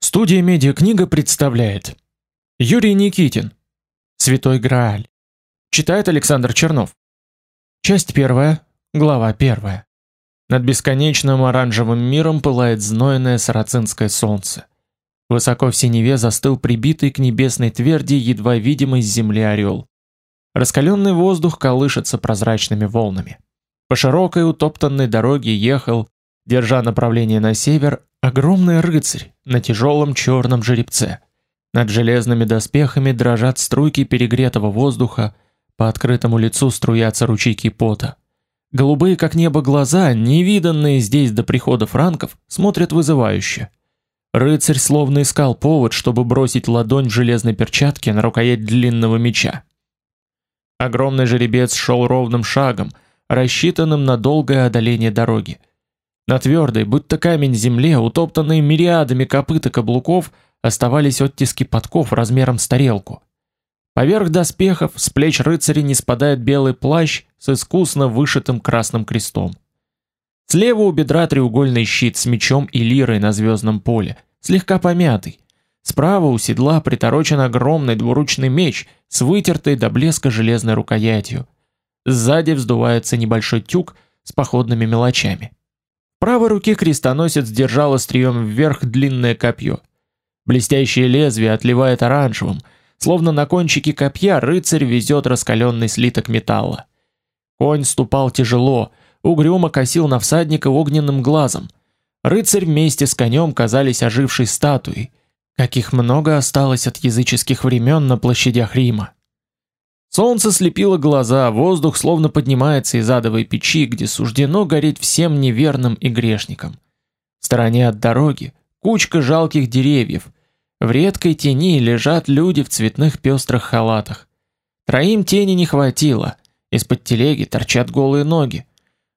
Студия Медиакнига представляет Юрий Никитин Святой Грааль Читает Александр Чернов Часть первая, глава первая. Над бесконечным оранжевым миром пылает знойное сарацинское солнце. Высоко в синеве застыл прибитый к небесной тверди едва видимый с земли орел. Раскаленный воздух колышется прозрачными волнами. По широкой утоптанной дороге ехал, держа направление на север, огромный рыцарь на тяжелом черном жеребце. Над железными доспехами дрожат струйки перегретого воздуха, по открытому лицу струятся ручейки пота. Голубые как небо глаза, невиданные здесь до прихода франков, смотрят вызывающе. Рыцарь словно искал повод, чтобы бросить ладонь в железной перчатке на рукоять длинного меча. Огромный жеребец шел ровным шагом, рассчитанным на долгое одоление дороги. На твердой, будто камень земле, утоптанной мириадами копыт и каблуков, оставались оттиски подков размером с тарелку. Поверх доспехов с плеч рыцаря не спадает белый плащ с искусно вышитым красным крестом. Слева у бедра треугольный щит с мечом и лирой на звездном поле, слегка помятый. Справа у седла приторочен огромный двуручный меч с вытертой до блеска железной рукоятью. Сзади вздувается небольшой тюк с походными мелочами правой руке крестоносец держал острием вверх длинное копье. Блестящее лезвие отливает оранжевым, словно на кончике копья рыцарь везет раскаленный слиток металла. Конь ступал тяжело, угрюмо косил на всадника огненным глазом. Рыцарь вместе с конем казались ожившей статуей, каких много осталось от языческих времен на площадях Рима. Солнце слепило глаза, воздух словно поднимается из адовой печи, где суждено гореть всем неверным и грешникам. В стороне от дороги кучка жалких деревьев. В редкой тени лежат люди в цветных пестрых халатах. Троим тени не хватило. Из-под телеги торчат голые ноги.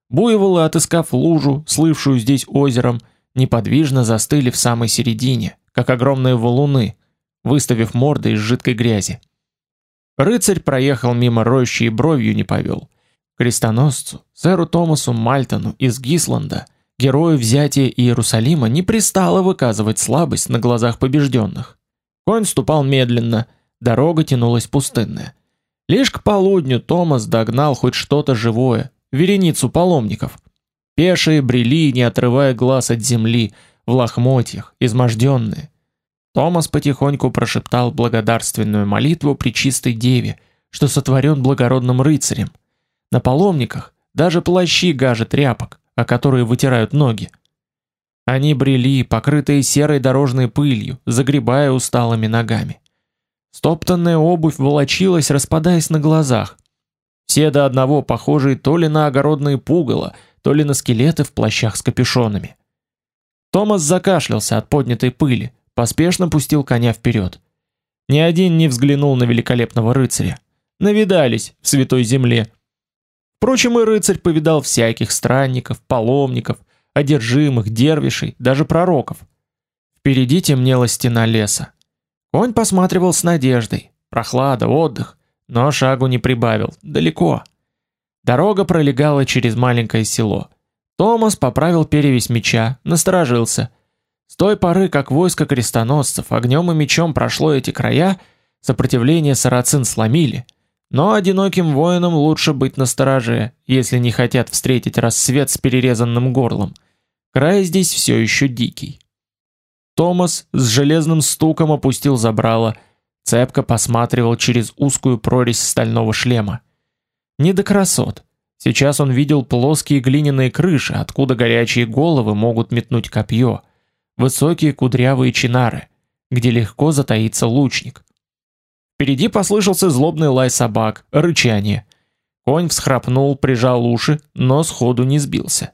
Буйволы, отыскав лужу, слывшую здесь озером, неподвижно застыли в самой середине, как огромные валуны, выставив морды из жидкой грязи. Рыцарь проехал мимо рощи и бровью не повел. Крестоносцу, сэру Томасу Мальтону из Гисланда, герою взятия Иерусалима, не пристало выказывать слабость на глазах побежденных. Конь ступал медленно, дорога тянулась пустынная. Лишь к полудню Томас догнал хоть что-то живое, вереницу паломников. Пешие брели, не отрывая глаз от земли, в лохмотьях, изможденные. Томас потихоньку прошептал благодарственную молитву при чистой деве, что сотворен благородным рыцарем. На паломниках даже плащи гажет тряпок, о которые вытирают ноги. Они брели, покрытые серой дорожной пылью, загребая усталыми ногами. Стоптанная обувь волочилась, распадаясь на глазах. Все до одного похожие то ли на огородные пугало, то ли на скелеты в плащах с капюшонами. Томас закашлялся от поднятой пыли, поспешно пустил коня вперед. Ни один не взглянул на великолепного рыцаря. Навидались в святой земле. Впрочем, и рыцарь повидал всяких странников, паломников, одержимых, дервишей, даже пророков. Впереди темнела стена леса. Конь посматривал с надеждой. Прохлада, отдых, но шагу не прибавил, далеко. Дорога пролегала через маленькое село. Томас поправил перевязь меча, насторожился — с той поры, как войско крестоносцев огнем и мечом прошло эти края, сопротивление сарацин сломили. Но одиноким воинам лучше быть настороже, если не хотят встретить рассвет с перерезанным горлом. Край здесь все еще дикий. Томас с железным стуком опустил забрало, цепко посматривал через узкую прорезь стального шлема. Не до красот. Сейчас он видел плоские глиняные крыши, откуда горячие головы могут метнуть копье высокие кудрявые чинары, где легко затаится лучник. Впереди послышался злобный лай собак, рычание. Конь всхрапнул, прижал уши, но сходу не сбился.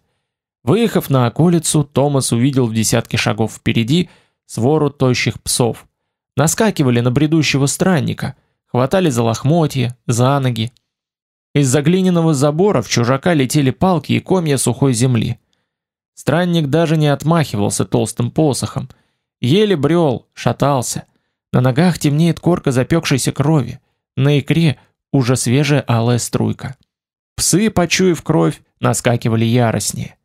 Выехав на околицу, Томас увидел в десятке шагов впереди свору тощих псов. Наскакивали на бредущего странника, хватали за лохмотья, за ноги. Из-за глиняного забора в чужака летели палки и комья сухой земли. Странник даже не отмахивался толстым посохом, еле брел, шатался. На ногах темнеет корка запекшейся крови, на икре уже свежая алая струйка. Псы, почуяв кровь, наскакивали яростнее.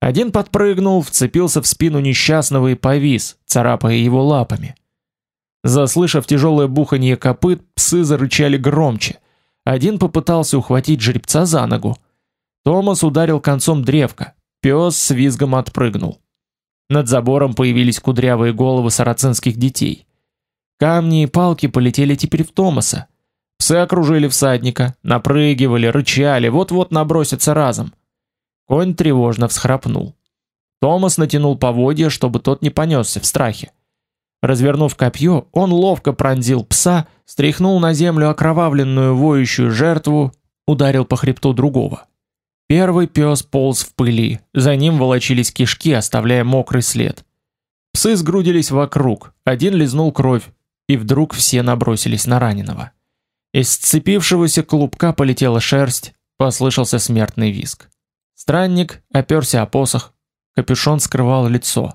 Один подпрыгнул, вцепился в спину несчастного и повис, царапая его лапами. Заслышав тяжелое буханье копыт, псы зарычали громче. Один попытался ухватить жеребца за ногу. Томас ударил концом древка. Пес с визгом отпрыгнул. Над забором появились кудрявые головы сарацинских детей. Камни и палки полетели теперь в Томаса. Псы окружили всадника, напрыгивали, рычали, вот-вот набросятся разом. Конь тревожно всхрапнул. Томас натянул поводья, чтобы тот не понесся в страхе. Развернув копье, он ловко пронзил пса, стряхнул на землю окровавленную воющую жертву, ударил по хребту другого. Первый пес полз в пыли, за ним волочились кишки, оставляя мокрый след. Псы сгрудились вокруг, один лизнул кровь, и вдруг все набросились на раненого. Из сцепившегося клубка полетела шерсть, послышался смертный визг. Странник оперся о посох, капюшон скрывал лицо.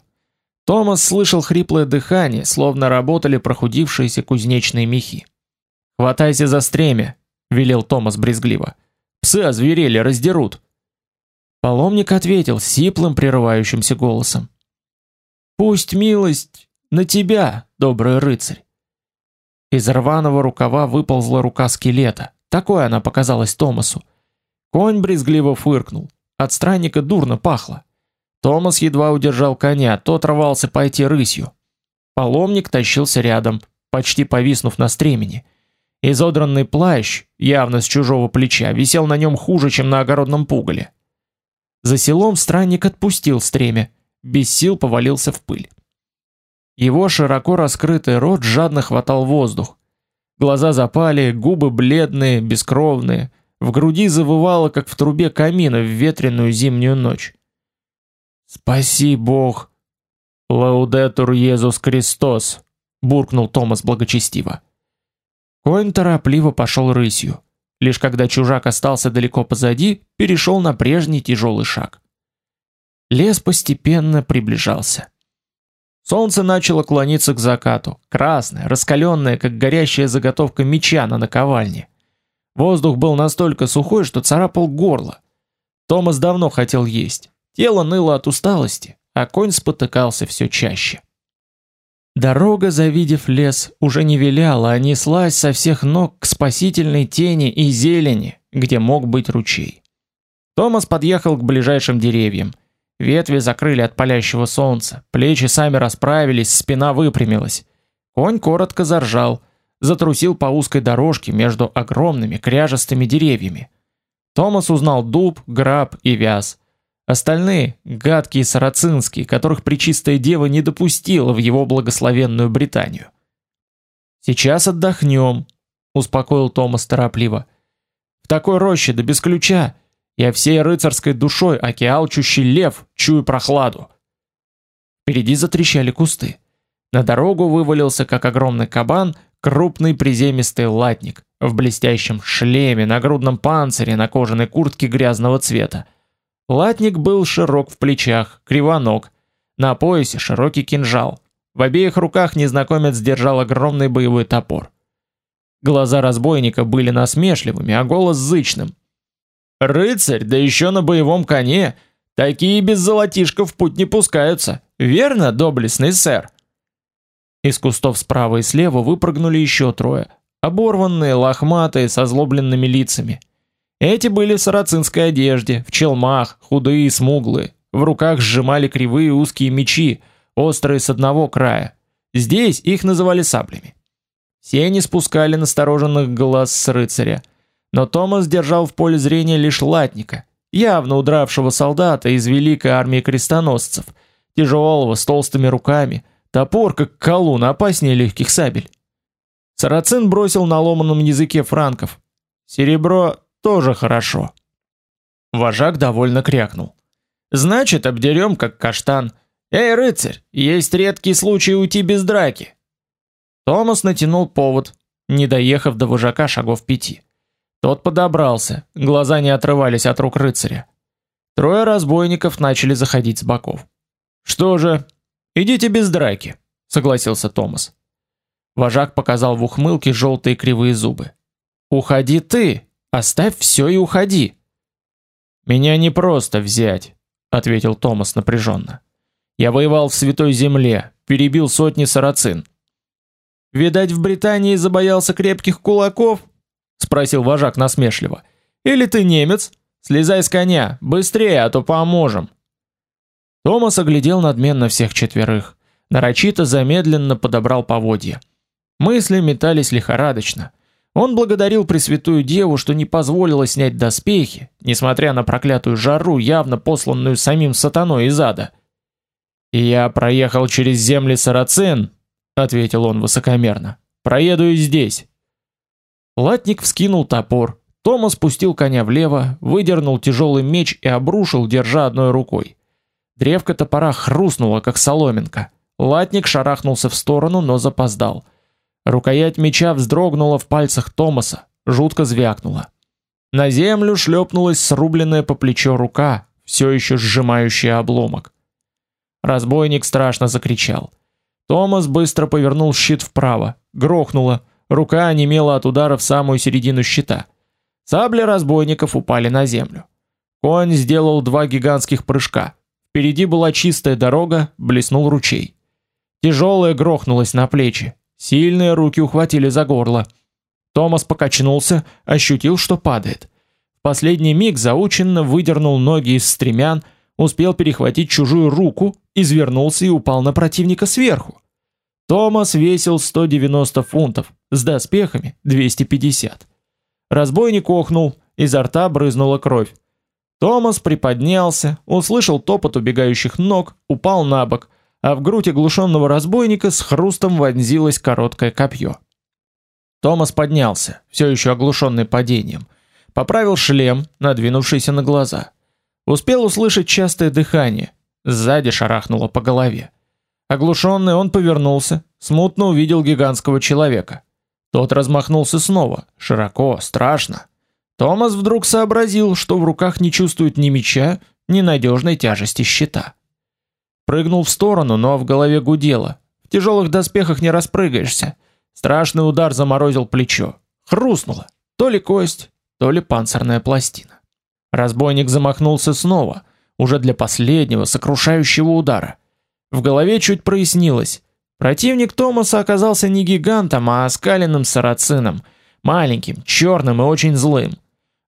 Томас слышал хриплое дыхание, словно работали прохудившиеся кузнечные мехи. "Хватайся за стремя", велел Томас брезгливо. "Псы озверели, раздерут". Паломник ответил сиплым прерывающимся голосом: "Пусть милость на тебя, добрый рыцарь". Из рваного рукава выползла рука скелета. Такой она показалась Томасу. Конь брезгливо фыркнул. От странника дурно пахло. Томас едва удержал коня, тот рвался пойти рысью. Паломник тащился рядом, почти повиснув на стремени. Изодранный плащ, явно с чужого плеча, висел на нем хуже, чем на огородном пугале. За селом странник отпустил стремя, без сил повалился в пыль. Его широко раскрытый рот жадно хватал воздух. Глаза запали, губы бледные, бескровные, в груди завывало, как в трубе камина в ветреную зимнюю ночь. Спаси Бог. Лаудетур Иисус Христос, буркнул Томас благочестиво. Конь торопливо пошел рысью. Лишь когда чужак остался далеко позади, перешел на прежний тяжелый шаг. Лес постепенно приближался. Солнце начало клониться к закату, красное, раскаленное, как горящая заготовка меча на наковальне. Воздух был настолько сухой, что царапал горло. Томас давно хотел есть. Тело ныло от усталости, а конь спотыкался все чаще. Дорога, завидев лес, уже не виляла, а неслась со всех ног к спасительной тени и зелени, где мог быть ручей. Томас подъехал к ближайшим деревьям. Ветви закрыли от палящего солнца, плечи сами расправились, спина выпрямилась. Конь коротко заржал, затрусил по узкой дорожке между огромными кряжестыми деревьями. Томас узнал дуб, граб и вяз. Остальные гадкие сарацинские, которых пречистая дева не допустила в его благословенную Британию. Сейчас отдохнем, успокоил Томас торопливо. В такой роще да без ключа я всей рыцарской душой океалчущий лев, чую прохладу. Впереди затрещали кусты. На дорогу вывалился, как огромный кабан, крупный приземистый латник в блестящем шлеме, на грудном панцире, на кожаной куртке грязного цвета. Латник был широк в плечах, кривоног, на поясе широкий кинжал. В обеих руках незнакомец держал огромный боевой топор. Глаза разбойника были насмешливыми, а голос зычным. Рыцарь, да еще на боевом коне, такие без золотишка в путь не пускаются. Верно, доблестный сэр. Из кустов справа и слева выпрыгнули еще трое, оборванные, лохматые, со злобленными лицами. Эти были в сарацинской одежде, в челмах, худые и смуглые, в руках сжимали кривые узкие мечи, острые с одного края. Здесь их называли саблями. Все они спускали настороженных глаз с рыцаря, но Томас держал в поле зрения лишь латника, явно удравшего солдата из великой армии крестоносцев, тяжелого с толстыми руками, топор как колун опаснее легких сабель. Сарацин бросил на ломаном языке франков: "Серебро тоже хорошо". Вожак довольно крякнул. "Значит, обдерем как каштан. Эй, рыцарь, есть редкий случай уйти без драки". Томас натянул повод, не доехав до вожака шагов пяти. Тот подобрался, глаза не отрывались от рук рыцаря. Трое разбойников начали заходить с боков. Что же, идите без драки, согласился Томас. Вожак показал в ухмылке желтые кривые зубы. Уходи ты, оставь все и уходи. Меня не просто взять, ответил Томас напряженно. Я воевал в Святой Земле, перебил сотни сарацин. Видать, в Британии забоялся крепких кулаков? спросил вожак насмешливо. Или ты немец? Слезай с коня, быстрее, а то поможем. Томас оглядел надменно всех четверых, нарочито замедленно подобрал поводья. Мысли метались лихорадочно. Он благодарил Пресвятую Деву, что не позволила снять доспехи, несмотря на проклятую жару, явно посланную самим сатаной из ада. «И я проехал через земли сарацин», — ответил он высокомерно. «Проеду и здесь». Латник вскинул топор. Томас спустил коня влево, выдернул тяжелый меч и обрушил, держа одной рукой. Древко топора хрустнуло, как соломинка. Латник шарахнулся в сторону, но запоздал. Рукоять меча вздрогнула в пальцах Томаса, жутко звякнула. На землю шлепнулась срубленная по плечо рука, все еще сжимающая обломок. Разбойник страшно закричал. Томас быстро повернул щит вправо, грохнуло, рука онемела от удара в самую середину щита. Сабли разбойников упали на землю. Конь сделал два гигантских прыжка. Впереди была чистая дорога, блеснул ручей. Тяжелое грохнулось на плечи, Сильные руки ухватили за горло. Томас покачнулся, ощутил, что падает. В последний миг заученно выдернул ноги из стремян, успел перехватить чужую руку, извернулся и упал на противника сверху. Томас весил 190 фунтов, с доспехами 250. Разбойник охнул, изо рта брызнула кровь. Томас приподнялся, услышал топот убегающих ног, упал на бок – а в грудь оглушенного разбойника с хрустом вонзилось короткое копье. Томас поднялся, все еще оглушенный падением, поправил шлем, надвинувшийся на глаза. Успел услышать частое дыхание, сзади шарахнуло по голове. Оглушенный он повернулся, смутно увидел гигантского человека. Тот размахнулся снова, широко, страшно. Томас вдруг сообразил, что в руках не чувствует ни меча, ни надежной тяжести щита. Прыгнул в сторону, но в голове гудело. В тяжелых доспехах не распрыгаешься. Страшный удар заморозил плечо. Хрустнуло. То ли кость, то ли панцирная пластина. Разбойник замахнулся снова, уже для последнего сокрушающего удара. В голове чуть прояснилось. Противник Томаса оказался не гигантом, а оскаленным сарацином, маленьким, черным и очень злым.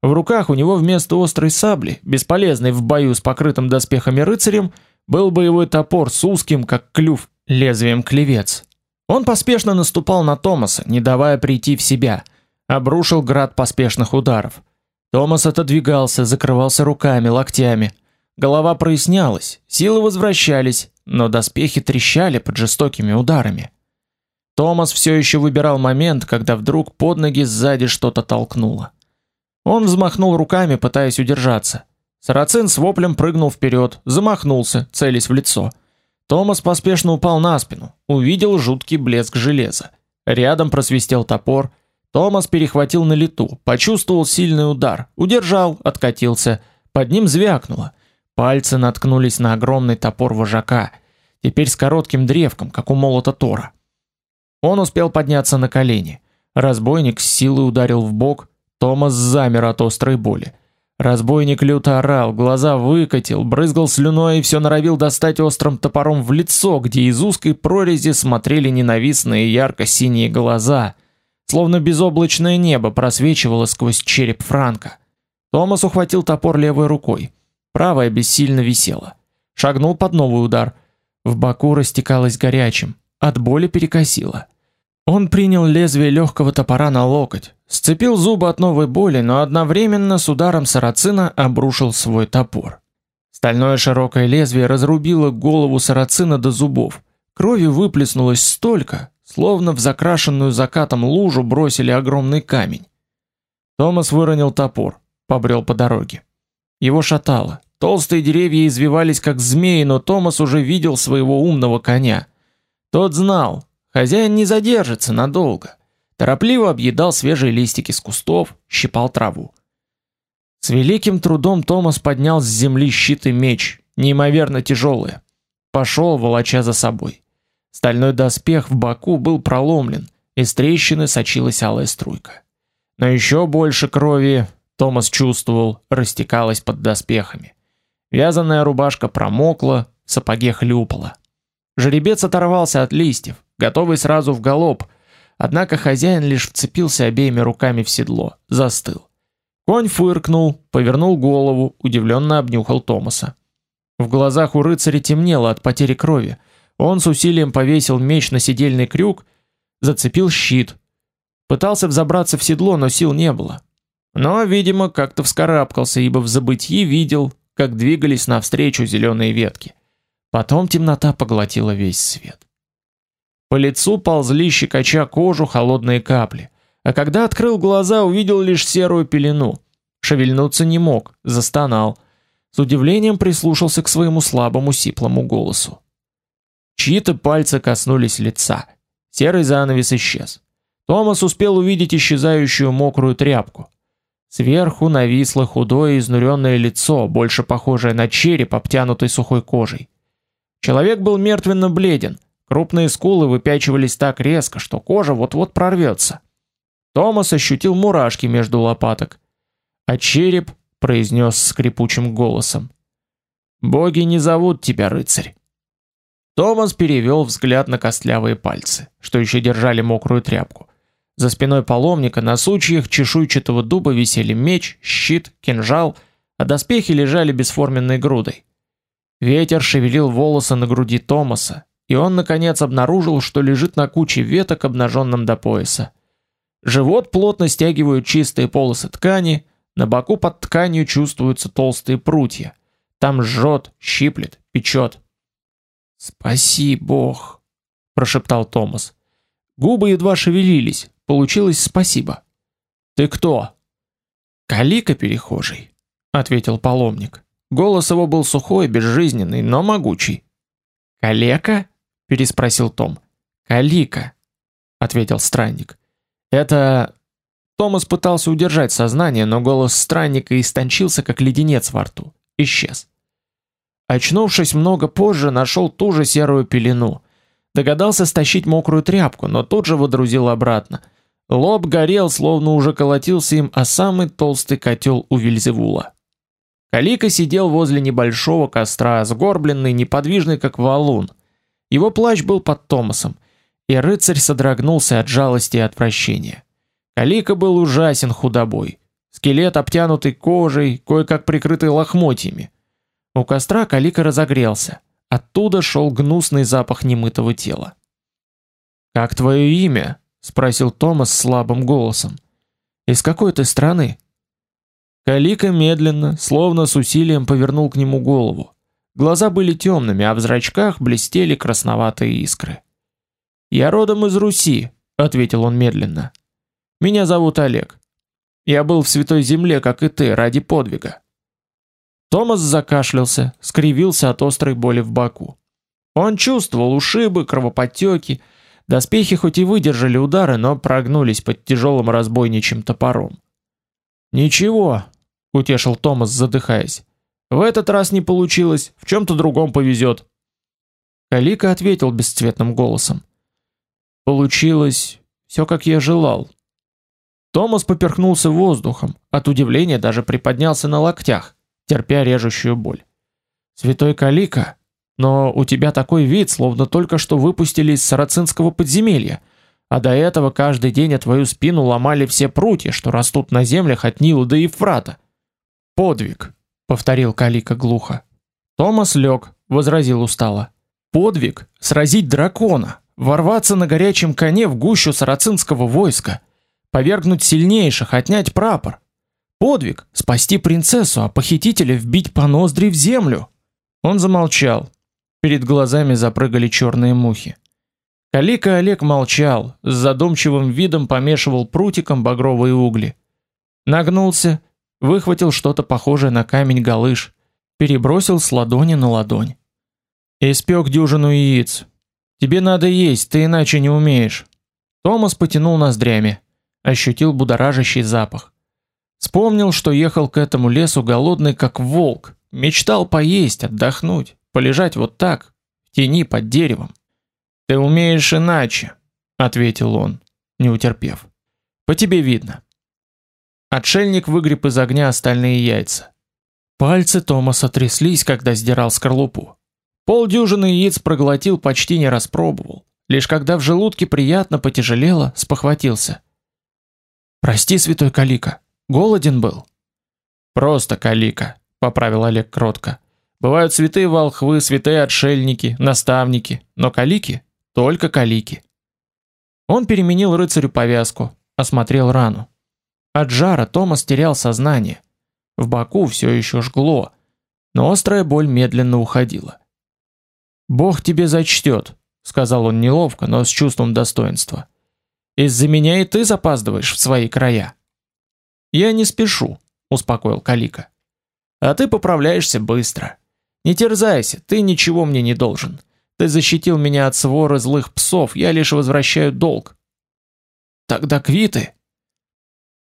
В руках у него вместо острой сабли, бесполезной в бою с покрытым доспехами рыцарем, был боевой топор с узким, как клюв, лезвием клевец. Он поспешно наступал на Томаса, не давая прийти в себя, обрушил град поспешных ударов. Томас отодвигался, закрывался руками, локтями. Голова прояснялась, силы возвращались, но доспехи трещали под жестокими ударами. Томас все еще выбирал момент, когда вдруг под ноги сзади что-то толкнуло. Он взмахнул руками, пытаясь удержаться. Сарацин с воплем прыгнул вперед, замахнулся, целясь в лицо. Томас поспешно упал на спину, увидел жуткий блеск железа. Рядом просвистел топор. Томас перехватил на лету, почувствовал сильный удар, удержал, откатился. Под ним звякнуло. Пальцы наткнулись на огромный топор вожака, теперь с коротким древком, как у молота Тора. Он успел подняться на колени. Разбойник с силой ударил в бок, Томас замер от острой боли. Разбойник люто орал, глаза выкатил, брызгал слюной и все норовил достать острым топором в лицо, где из узкой прорези смотрели ненавистные ярко-синие глаза, словно безоблачное небо просвечивало сквозь череп Франка. Томас ухватил топор левой рукой, правая бессильно висела. Шагнул под новый удар. В боку растекалось горячим, от боли перекосило. Он принял лезвие легкого топора на локоть, сцепил зубы от новой боли, но одновременно с ударом сарацина обрушил свой топор. Стальное широкое лезвие разрубило голову сарацина до зубов. Крови выплеснулось столько, словно в закрашенную закатом лужу бросили огромный камень. Томас выронил топор, побрел по дороге. Его шатало. Толстые деревья извивались как змеи, но Томас уже видел своего умного коня. Тот знал, Хозяин не задержится надолго. Торопливо объедал свежие листики с кустов, щипал траву. С великим трудом Томас поднял с земли щит и меч, неимоверно тяжелые. Пошел, волоча за собой. Стальной доспех в боку был проломлен, из трещины сочилась алая струйка. Но еще больше крови, Томас чувствовал, растекалось под доспехами. Вязаная рубашка промокла, в сапоге хлюпала. Жеребец оторвался от листьев, готовый сразу в галоп, однако хозяин лишь вцепился обеими руками в седло, застыл. Конь фыркнул, повернул голову, удивленно обнюхал Томаса. В глазах у рыцаря темнело от потери крови. Он с усилием повесил меч на седельный крюк, зацепил щит. Пытался взобраться в седло, но сил не было. Но, видимо, как-то вскарабкался, ибо в забытьи видел, как двигались навстречу зеленые ветки. Потом темнота поглотила весь свет. По лицу ползли щекоча кожу холодные капли, а когда открыл глаза, увидел лишь серую пелену. Шевельнуться не мог, застонал. С удивлением прислушался к своему слабому сиплому голосу. Чьи-то пальцы коснулись лица. Серый занавес исчез. Томас успел увидеть исчезающую мокрую тряпку. Сверху нависло худое изнуренное лицо, больше похожее на череп, обтянутый сухой кожей. Человек был мертвенно бледен, крупные скулы выпячивались так резко, что кожа вот-вот прорвется. Томас ощутил мурашки между лопаток, а череп произнес скрипучим голосом: "Боги не зовут тебя, рыцарь". Томас перевел взгляд на костлявые пальцы, что еще держали мокрую тряпку. За спиной паломника на сучьях чешуйчатого дуба висели меч, щит, кинжал, а доспехи лежали бесформенной грудой. Ветер шевелил волосы на груди Томаса, и он наконец обнаружил, что лежит на куче веток, обнаженном до пояса. Живот плотно стягивают чистые полосы ткани, на боку под тканью чувствуются толстые прутья. Там жжет, щиплет, печет. "Спаси, Бог", прошептал Томас. Губы едва шевелились, Получилось спасибо. Ты кто? Калика перехожий, ответил паломник. Голос его был сухой, безжизненный, но могучий. Калека? Переспросил Том. Калика, ответил странник. Это Томас пытался удержать сознание, но голос странника истончился как леденец во рту. Исчез. Очнувшись много позже, нашел ту же серую пелену. Догадался стащить мокрую тряпку, но тут же водрузил обратно. Лоб горел, словно уже колотился им о самый толстый котел у Вильзевула. Калика сидел возле небольшого костра, сгорбленный, неподвижный, как валун. Его плащ был под Томасом, и рыцарь содрогнулся от жалости и отвращения. Калика был ужасен худобой. Скелет обтянутый кожей, кое-как прикрытый лохмотьями. У костра Калика разогрелся. Оттуда шел гнусный запах немытого тела. «Как твое имя?» спросил Томас слабым голосом. Из какой ты страны? Калика медленно, словно с усилием повернул к нему голову. Глаза были темными, а в зрачках блестели красноватые искры. Я родом из Руси, ответил он медленно. Меня зовут Олег. Я был в Святой Земле, как и ты, ради подвига. Томас закашлялся, скривился от острой боли в боку. Он чувствовал ушибы, кровоподтеки, Доспехи хоть и выдержали удары, но прогнулись под тяжелым разбойничьим топором. Ничего, утешил Томас, задыхаясь. В этот раз не получилось, в чем то другом повезет. Калика ответил бесцветным голосом. Получилось все, как я желал. Томас поперхнулся воздухом, от удивления даже приподнялся на локтях, терпя режущую боль. Святой Калика, но у тебя такой вид, словно только что выпустили из сарацинского подземелья, а до этого каждый день от твою спину ломали все прутья, что растут на землях от Нила до Евфрата. Подвиг, повторил Калика глухо. Томас лег, возразил устало. Подвиг сразить дракона, ворваться на горячем коне в гущу сарацинского войска, повергнуть сильнейших, отнять прапор. Подвиг спасти принцессу, а похитителя вбить по ноздри в землю. Он замолчал, Перед глазами запрыгали черные мухи. Калика Олег молчал, с задумчивым видом помешивал прутиком багровые угли. Нагнулся, выхватил что-то похожее на камень галыш, перебросил с ладони на ладонь. Испек дюжину яиц. Тебе надо есть, ты иначе не умеешь. Томас потянул ноздрями, ощутил будоражащий запах. Вспомнил, что ехал к этому лесу голодный как волк, мечтал поесть, отдохнуть полежать вот так, в тени под деревом. Ты умеешь иначе, ответил он, не утерпев. По тебе видно. Отшельник выгреб из огня остальные яйца. Пальцы Томаса тряслись, когда сдирал скорлупу. Полдюжины яиц проглотил, почти не распробовал. Лишь когда в желудке приятно потяжелело, спохватился. «Прости, святой Калика, голоден был». «Просто Калика», — поправил Олег кротко. «Бывают святые волхвы, святые отшельники, наставники, но Калики — только Калики». Он переменил рыцарю повязку, осмотрел рану. От жара Томас терял сознание. В боку все еще жгло, но острая боль медленно уходила. «Бог тебе зачтет», — сказал он неловко, но с чувством достоинства. «Из-за меня и ты запаздываешь в свои края». «Я не спешу», — успокоил Калика. «А ты поправляешься быстро. Не терзайся, ты ничего мне не должен. Ты защитил меня от своры злых псов, я лишь возвращаю долг». «Тогда квиты».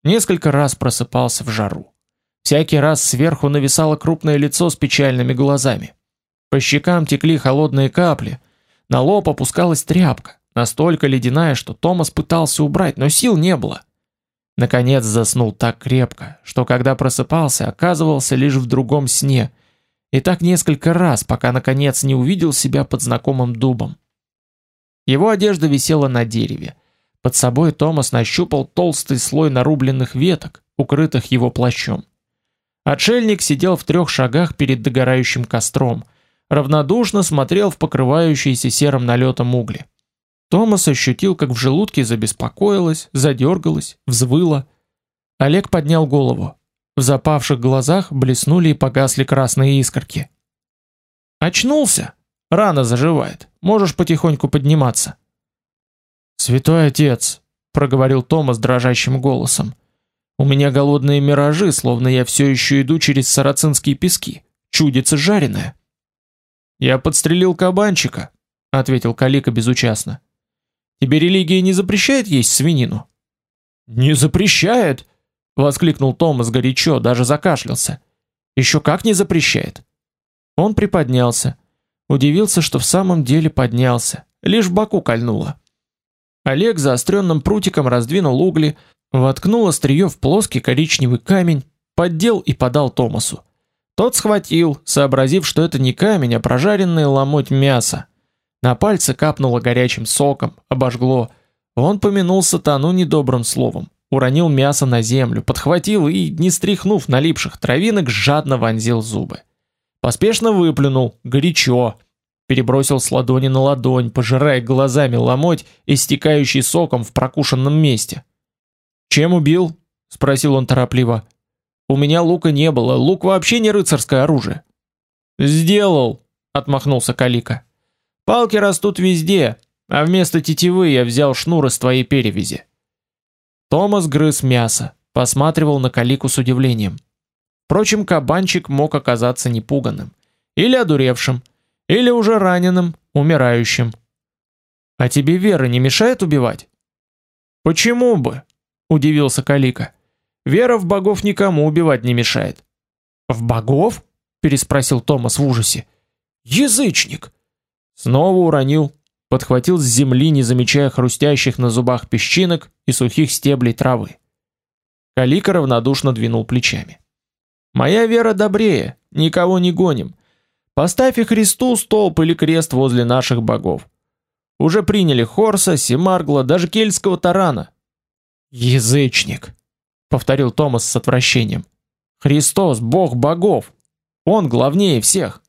Несколько раз просыпался в жару. Всякий раз сверху нависало крупное лицо с печальными глазами. По щекам текли холодные капли, на лоб опускалась тряпка, настолько ледяная, что Томас пытался убрать, но сил не было. Наконец заснул так крепко, что когда просыпался, оказывался лишь в другом сне, и так несколько раз, пока наконец не увидел себя под знакомым дубом. Его одежда висела на дереве. Под собой Томас нащупал толстый слой нарубленных веток, укрытых его плащом. Отшельник сидел в трех шагах перед догорающим костром, равнодушно смотрел в покрывающиеся серым налетом угли. Томас ощутил, как в желудке забеспокоилось, задергалось, взвыло. Олег поднял голову. В запавших глазах блеснули и погасли красные искорки. «Очнулся? Рана заживает. Можешь потихоньку подниматься». «Святой отец», — проговорил Томас дрожащим голосом, — «у меня голодные миражи, словно я все еще иду через сарацинские пески. Чудится жареное». «Я подстрелил кабанчика», — ответил Калика безучастно. «Тебе религия не запрещает есть свинину?» «Не запрещает!» — воскликнул Томас горячо, даже закашлялся. «Еще как не запрещает!» Он приподнялся. Удивился, что в самом деле поднялся. Лишь в боку кольнуло. Олег заостренным прутиком раздвинул угли, воткнул острие в плоский коричневый камень, поддел и подал Томасу. Тот схватил, сообразив, что это не камень, а прожаренное ломоть мяса. На пальце капнуло горячим соком, обожгло. Он помянул сатану недобрым словом, уронил мясо на землю, подхватил и, не стряхнув налипших травинок, жадно вонзил зубы. Поспешно выплюнул, горячо, перебросил с ладони на ладонь, пожирая глазами ломоть, истекающий соком в прокушенном месте. «Чем убил?» — спросил он торопливо. У меня лука не было, лук вообще не рыцарское оружие. Сделал, отмахнулся Калика. Палки растут везде, а вместо тетивы я взял шнур из твоей перевязи. Томас грыз мясо, посматривал на Калику с удивлением. Впрочем, кабанчик мог оказаться непуганным, или одуревшим, или уже раненым, умирающим. А тебе вера не мешает убивать? Почему бы? удивился Калика. Вера в богов никому убивать не мешает. В богов? переспросил Томас в ужасе. Язычник. Снова уронил, подхватил с земли, не замечая хрустящих на зубах песчинок и сухих стеблей травы. Калика равнодушно двинул плечами. Моя вера добрее, никого не гоним. Поставь и Христу столб или крест возле наших богов. Уже приняли Хорса, Семаргла, даже кельтского тарана. Язычник повторил Томас с отвращением. Христос, Бог богов. Он главнее всех.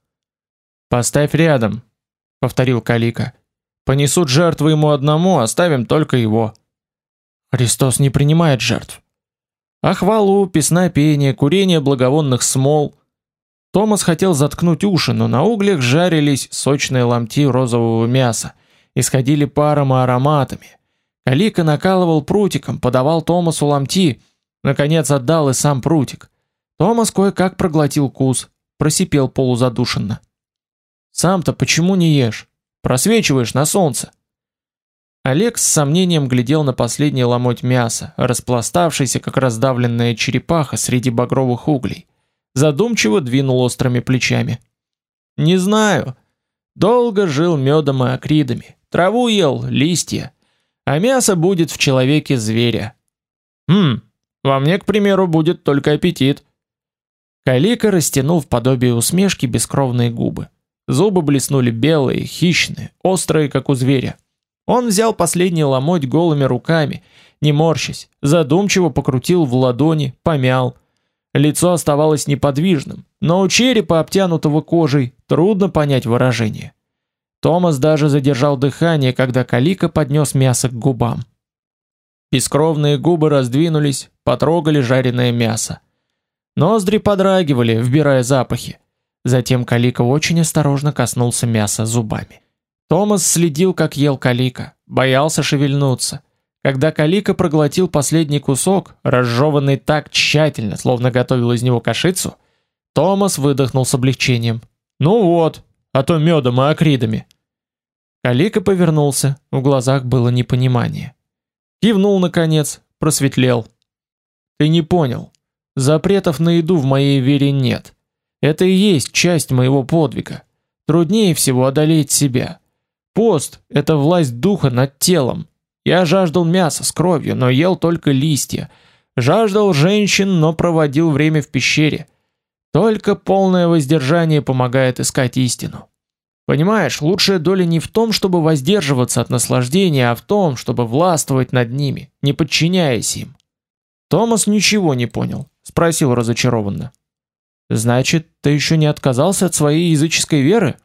Поставь рядом, повторил Калика. Понесут жертвы ему одному, оставим только его. Христос не принимает жертв. А хвалу, песнопение, курение благовонных смол. Томас хотел заткнуть уши, но на углях жарились сочные ломти розового мяса, исходили паром и ароматами. Калика накалывал прутиком, подавал Томасу ломти, Наконец отдал и сам прутик. Томас кое-как проглотил кус, просипел полузадушенно. «Сам-то почему не ешь? Просвечиваешь на солнце!» Олег с сомнением глядел на последний ломоть мяса, распластавшийся, как раздавленная черепаха среди багровых углей. Задумчиво двинул острыми плечами. «Не знаю. Долго жил медом и акридами. Траву ел, листья. А мясо будет в человеке зверя. Хм, во мне, к примеру, будет только аппетит. Калика растянул в подобие усмешки бескровные губы. Зубы блеснули белые, хищные, острые, как у зверя. Он взял последний ломоть голыми руками, не морщась, задумчиво покрутил в ладони, помял. Лицо оставалось неподвижным, но у черепа, обтянутого кожей, трудно понять выражение. Томас даже задержал дыхание, когда Калика поднес мясо к губам. Бескровные губы раздвинулись, потрогали жареное мясо. Ноздри подрагивали, вбирая запахи. Затем Калика очень осторожно коснулся мяса зубами. Томас следил, как ел Калика, боялся шевельнуться. Когда Калика проглотил последний кусок, разжеванный так тщательно, словно готовил из него кашицу, Томас выдохнул с облегчением. «Ну вот, а то медом и акридами». Калика повернулся, в глазах было непонимание. Кивнул наконец, просветлел. «Ты не понял. Запретов на еду в моей вере нет. Это и есть часть моего подвига. Труднее всего одолеть себя. Пост – это власть духа над телом, я жаждал мяса с кровью, но ел только листья. Жаждал женщин, но проводил время в пещере. Только полное воздержание помогает искать истину. Понимаешь, лучшая доля не в том, чтобы воздерживаться от наслаждения, а в том, чтобы властвовать над ними, не подчиняясь им. Томас ничего не понял, спросил разочарованно. Значит, ты еще не отказался от своей языческой веры?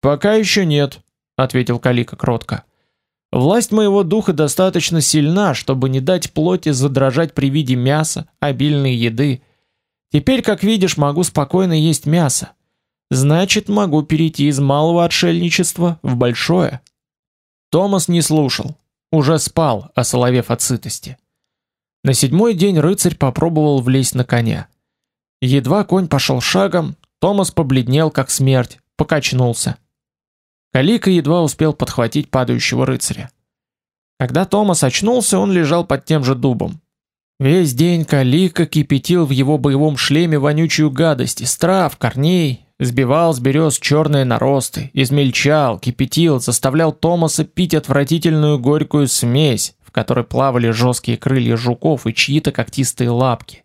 Пока еще нет, ответил Калика кротко. Власть моего духа достаточно сильна, чтобы не дать плоти задрожать при виде мяса, обильной еды. Теперь, как видишь, могу спокойно есть мясо. Значит, могу перейти из малого отшельничества в большое. Томас не слушал, уже спал, осоловев от сытости. На седьмой день рыцарь попробовал влезть на коня. Едва конь пошел шагом, Томас побледнел как смерть, покачнулся. Калика едва успел подхватить падающего рыцаря. Когда Томас очнулся, он лежал под тем же дубом. Весь день Калика кипятил в его боевом шлеме вонючую гадость из трав, корней, сбивал с берез черные наросты, измельчал, кипятил, заставлял Томаса пить отвратительную горькую смесь, в которой плавали жесткие крылья жуков и чьи-то когтистые лапки.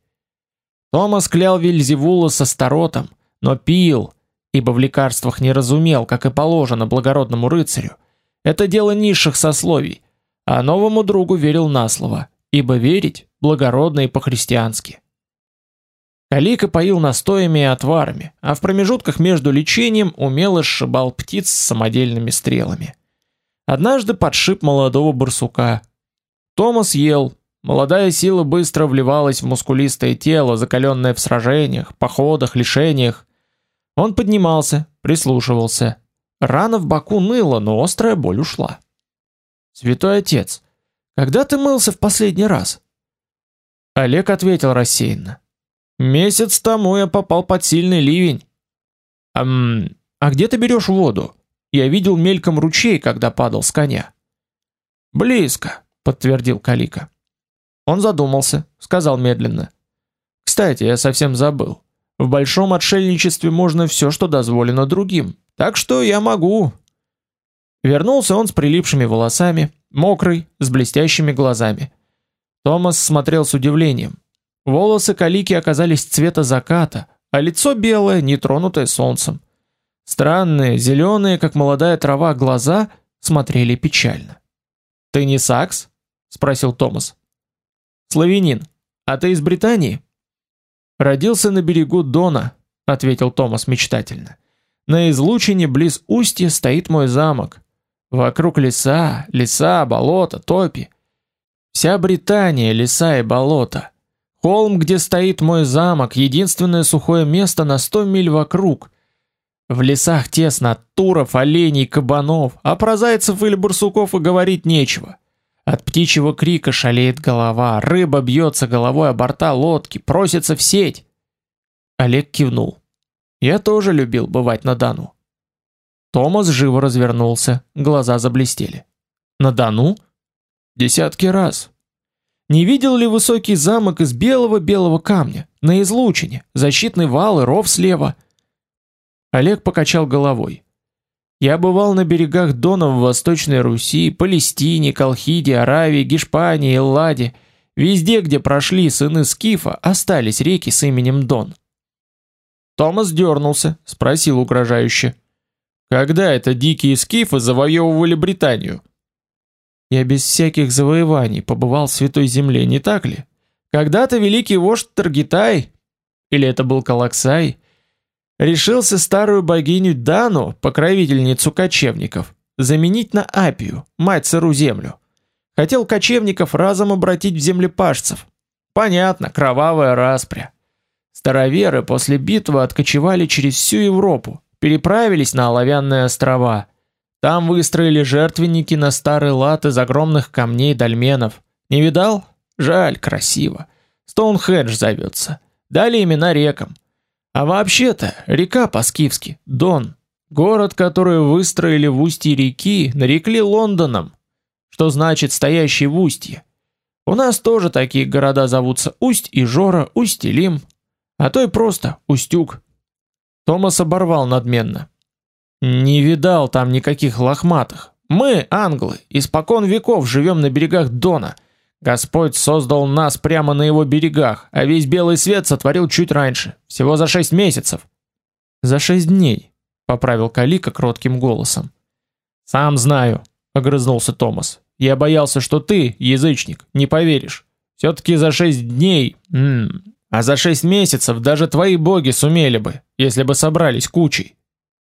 Томас клял Вильзевула со старотом, но пил, ибо в лекарствах не разумел, как и положено благородному рыцарю. Это дело низших сословий, а новому другу верил на слово, ибо верить благородно и по-христиански. Калика поил настоями и отварами, а в промежутках между лечением умело сшибал птиц с самодельными стрелами. Однажды подшиб молодого барсука. Томас ел. Молодая сила быстро вливалась в мускулистое тело, закаленное в сражениях, походах, лишениях. Он поднимался, прислушивался. Рана в боку ныла, но острая боль ушла. Святой отец, когда ты мылся в последний раз? Олег ответил рассеянно. Месяц тому я попал под сильный ливень. Ам, а где ты берешь воду? Я видел мельком ручей, когда падал с коня. Близко, подтвердил Калика. Он задумался, сказал медленно: "Кстати, я совсем забыл. В большом отшельничестве можно все, что дозволено другим. Так что я могу. Вернулся он с прилипшими волосами, мокрый, с блестящими глазами. Томас смотрел с удивлением. Волосы Калики оказались цвета заката, а лицо белое, не тронутое солнцем. Странные, зеленые, как молодая трава, глаза смотрели печально. "Ты не сакс?" спросил Томас. "Славянин. А ты из Британии?" Родился на берегу Дона, ответил Томас мечтательно. На излучине близ устья стоит мой замок. Вокруг леса, леса, болота, топи. Вся Британия леса и болота. Холм, где стоит мой замок, единственное сухое место на сто миль вокруг. В лесах тесно от туров, оленей, кабанов, а про зайцев или барсуков и говорить нечего. От птичьего крика шалеет голова, рыба бьется головой о борта лодки, просится в сеть. Олег кивнул. Я тоже любил бывать на Дону. Томас живо развернулся, глаза заблестели. На Дону? Десятки раз. Не видел ли высокий замок из белого-белого камня, на излучине, защитный вал и ров слева? Олег покачал головой. Я бывал на берегах Дона в Восточной Руси, Палестине, Колхиде, Аравии, Гешпании, Элладе. Везде, где прошли сыны Скифа, остались реки с именем Дон. Томас дернулся, спросил угрожающе: "Когда это дикие скифы завоевывали Британию?" "Я без всяких завоеваний побывал в святой земле, не так ли? Когда-то великий вождь Таргитай, или это был Калаксай, решился старую богиню Дану, покровительницу кочевников, заменить на Апию, мать сыру землю. Хотел кочевников разом обратить в землепашцев. Понятно, кровавая распря. Староверы после битвы откочевали через всю Европу, переправились на оловянные острова. Там выстроили жертвенники на старый лад из огромных камней дольменов. Не видал? Жаль, красиво. Стоунхендж зовется. Дали имена рекам. А вообще-то, река по-скифски Дон. Город, который выстроили в устье реки, нарекли Лондоном, что значит стоящий в устье. У нас тоже такие города зовутся Усть и Жора, Усть-Илим, а то и просто Устюг. Томас оборвал надменно. Не видал там никаких лохматых. Мы, англы, испокон веков живем на берегах Дона. Господь создал нас прямо на его берегах, а весь белый свет сотворил чуть раньше, всего за шесть месяцев. За шесть дней, поправил Калика кротким голосом. Сам знаю, огрызнулся Томас. Я боялся, что ты, язычник, не поверишь. все таки за шесть дней, м а за шесть месяцев даже твои боги сумели бы, если бы собрались кучей.